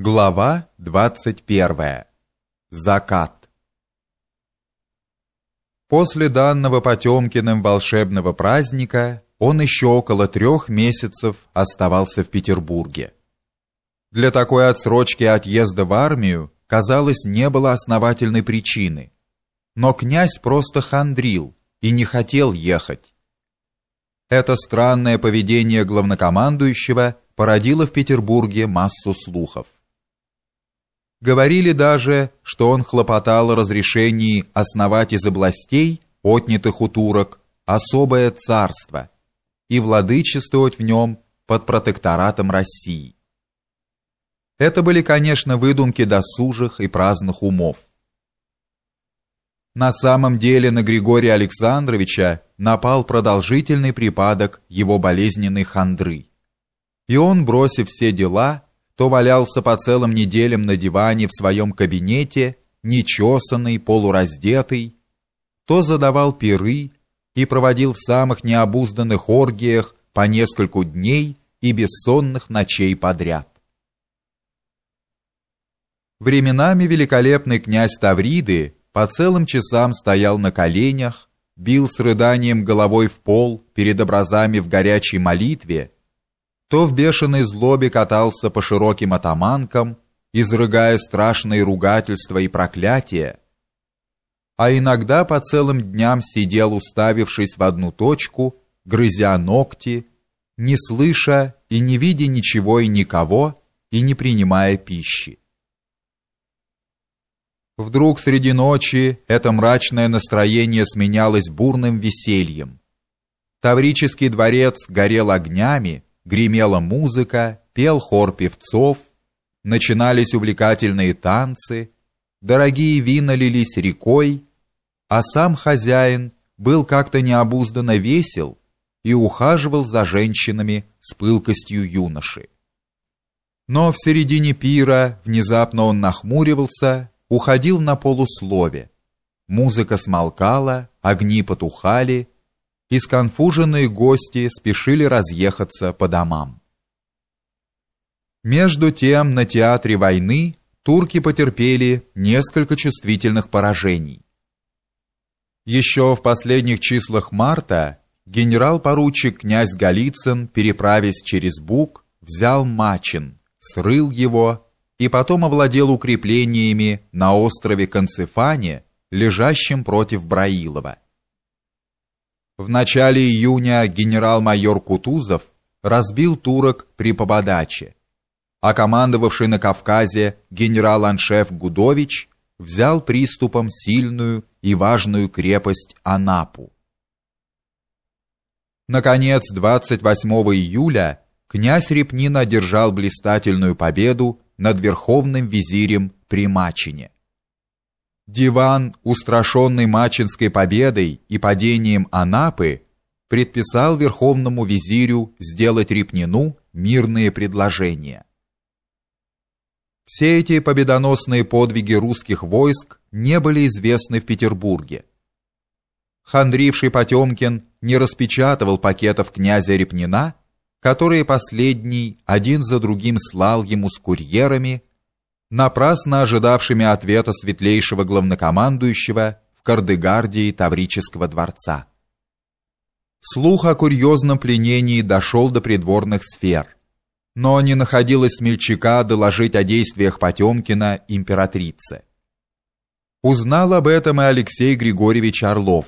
Глава 21. Закат. После данного Потемкиным волшебного праздника он еще около трех месяцев оставался в Петербурге. Для такой отсрочки отъезда в армию, казалось, не было основательной причины. Но князь просто хандрил и не хотел ехать. Это странное поведение главнокомандующего породило в Петербурге массу слухов. Говорили даже, что он хлопотал о разрешении основать из областей, отнятых у турок, особое царство и владычествовать в нем под протекторатом России. Это были, конечно, выдумки досужих и праздных умов. На самом деле на Григория Александровича напал продолжительный припадок его болезненной хандры. И он, бросив все дела, то валялся по целым неделям на диване в своем кабинете, нечесанный, полураздетый, то задавал пиры и проводил в самых необузданных оргиях по нескольку дней и бессонных ночей подряд. Временами великолепный князь Тавриды по целым часам стоял на коленях, бил с рыданием головой в пол перед образами в горячей молитве то в бешеной злобе катался по широким атаманкам, изрыгая страшные ругательства и проклятия, а иногда по целым дням сидел, уставившись в одну точку, грызя ногти, не слыша и не видя ничего и никого, и не принимая пищи. Вдруг среди ночи это мрачное настроение сменялось бурным весельем. Таврический дворец горел огнями, гремела музыка, пел хор певцов, начинались увлекательные танцы, дорогие вина лились рекой, а сам хозяин был как-то необузданно весел и ухаживал за женщинами с пылкостью юноши. Но в середине пира внезапно он нахмуривался, уходил на полуслове. Музыка смолкала, огни потухали, и сконфуженные гости спешили разъехаться по домам. Между тем на театре войны турки потерпели несколько чувствительных поражений. Еще в последних числах марта генерал-поручик князь Голицын, переправясь через Буг, взял Мачин, срыл его и потом овладел укреплениями на острове Концефане, лежащем против Браилова. В начале июня генерал-майор Кутузов разбил турок при Пободаче, а командовавший на Кавказе генерал-аншеф Гудович взял приступом сильную и важную крепость Анапу. Наконец, 28 июля князь Репнин одержал блистательную победу над верховным визирем при Мачине. Диван, устрашенный Мачинской победой и падением Анапы, предписал верховному визирю сделать Репнину мирные предложения. Все эти победоносные подвиги русских войск не были известны в Петербурге. Хандривший Потемкин не распечатывал пакетов князя Репнина, которые последний один за другим слал ему с курьерами напрасно ожидавшими ответа светлейшего главнокомандующего в Кардегардии Таврического дворца. Слух о курьезном пленении дошел до придворных сфер, но не находилось смельчака доложить о действиях Потемкина императрице. Узнал об этом и Алексей Григорьевич Орлов,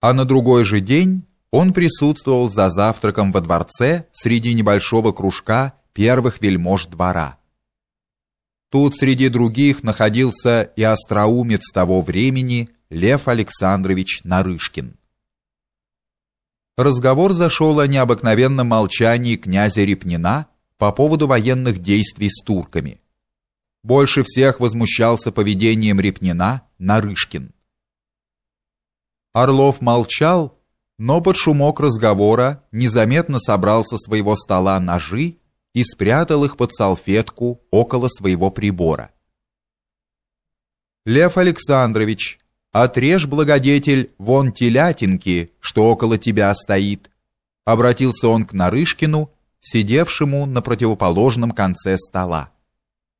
а на другой же день он присутствовал за завтраком во дворце среди небольшого кружка первых вельмож двора. Тут среди других находился и остроумец того времени Лев Александрович Нарышкин. Разговор зашел о необыкновенном молчании князя Репнина по поводу военных действий с турками. Больше всех возмущался поведением Репнина Нарышкин. Орлов молчал, но под шумок разговора незаметно собрал со своего стола ножи и спрятал их под салфетку около своего прибора. Лев Александрович, отрежь благодетель вон телятинки, что около тебя стоит, обратился он к Нарышкину, сидевшему на противоположном конце стола.